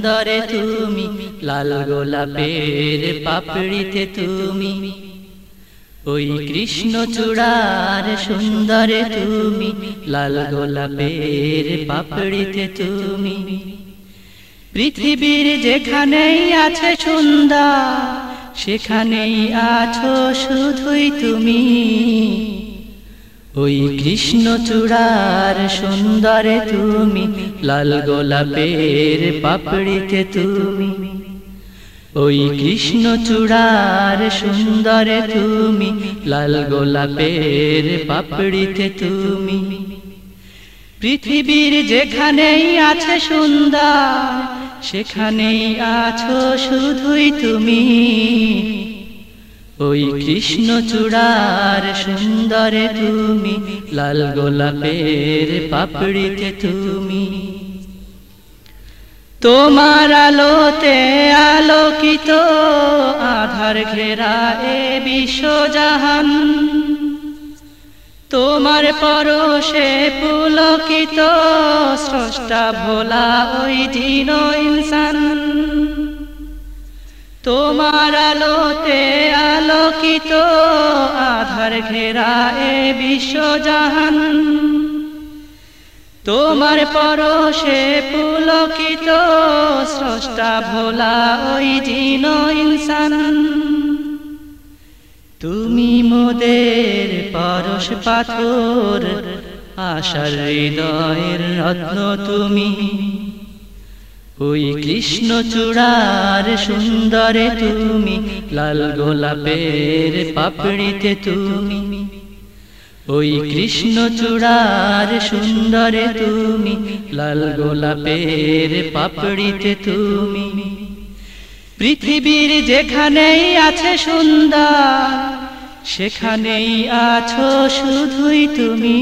সুন্দরে তুমি, লাল গোলাপের পাপড়িতে তুমি। ওই কৃষ্ণ চূড়ার সুন্দরে তুমি, লাল গোলাপের পাপড়িতে তুমি। পৃথিবীর যেখানেই আছে সুন্দর, সেখানেই আছো শুধুই তুমি। ওই কৃষ্ণ চূড়ার সুন্দরে তুমি, লাল গোলাপের পাপড়িতে তুমি। ওই কৃষ্ণ চূড়ার সুন্দরে তুমি, লাল গোলাপের পাপড়িতে তুমি। পৃথিবীর যেখানেই আছে সুন্দর, সেখানেই আছো শুধুই তুমি। ওই কৃষ্ণ চূড়ার সুন্দরে তুমি লাল গোলাপের পাপড়িতে তুমি। তোমার আলোতে আলোকিত আধার ঘেরা এ বিশ্বজাহান। তোমার পরশে পুলকিত স্রষ্টা ভোলা ওই দিন ইনসান। তোমার আলোতে আলোকিত, আধার ঘেরা এ বিশ্বজাহান তোমার পরশে পুলকিত, স্রষ্টা ভোলা ওই জিন ইনসান। তুমি মোদের পরশ পাথর, আশার হৃদয়ের রত্ন তুমি। ওই কৃষ্ণ চূড়ার সুন্দরে তুমি লাল গোলাপের পাপড়িতে তুমি। ওই কৃষ্ণ চূড়ার সুন্দরে তুমি লাল গোলাপের পাপড়িতে তুমি। পৃথিবীর যেখানেই আছে সুন্দর সেখানেই আছো শুধুই তুমি।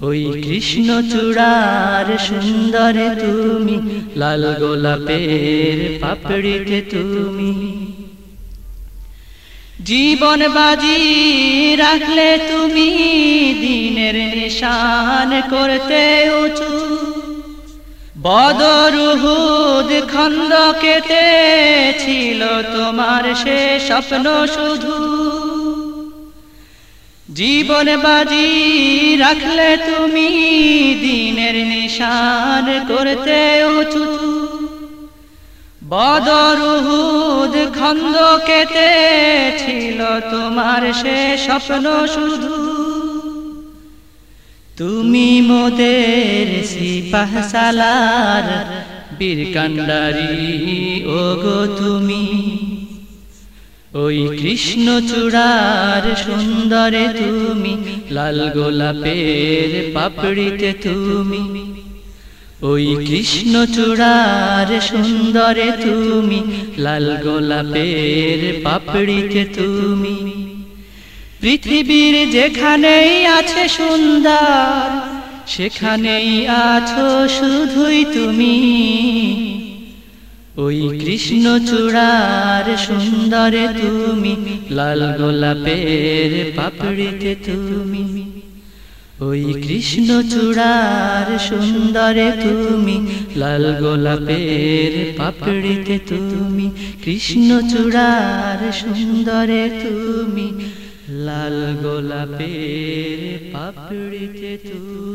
ওই কৃষ্ণ চূড়ার সুন্দরে তুমি লাল গোলাপের পাপড়িতে তুমি। জীবন বাজি রাখলে তুমি দিনের নিশান করতে উঁচু। বদরুহুদ খন্দ কেটে ছিল তোমার সে স্বপ্ন শুধু। জীবন বাজি রাখলে তুমি দিনের নিশান করতে উঁচু বদরুহুদ খন্দ কেটে ছিল তোমার সে স্বপ্ন শুধু। তুমি মোদের সিপাহ সালার বীর কান্ডারি গো তুমি। ওই কৃষ্ণ চূড়ার সুন্দরে তুমি লাল গোলাপের পাপড়িতে তুমি। ওই কৃষ্ণ চূড়ার সুন্দরে তুমি লাল গোলাপের পাপড়িতে তুমি। পৃথিবীর যেখানেই আছে সুন্দর সেখানেই আছো শুধুই তুমি। ওই কৃষ্ণ চূড়ার সুন্দরে তুমি লাল গোলাপের পাপড়িতে তুমি। ওই কৃষ্ণ চূড়ার সুন্দরে তুমি লাল গোলাপের পাপড়িতে তুমি। কৃষ্ণ চূড়ার সুন্দরে তুমি লাল গোলাপের পাপড়িতে তুমি।